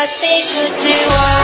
I think you. do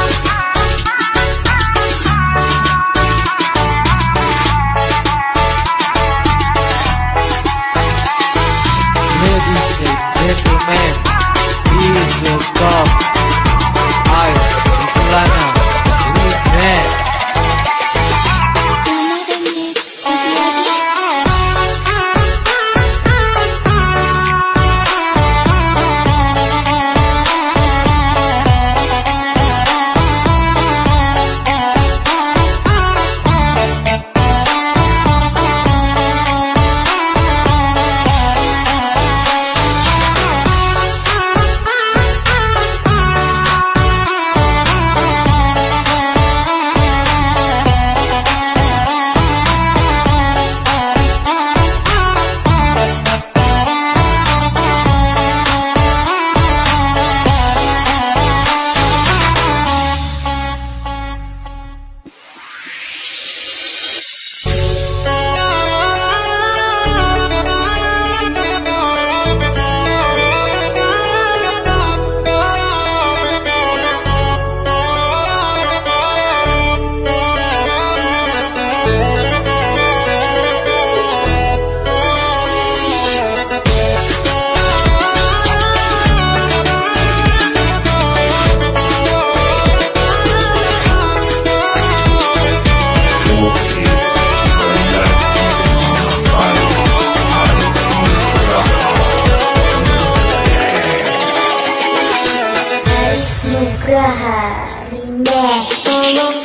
Nugraha Rimeh Tolong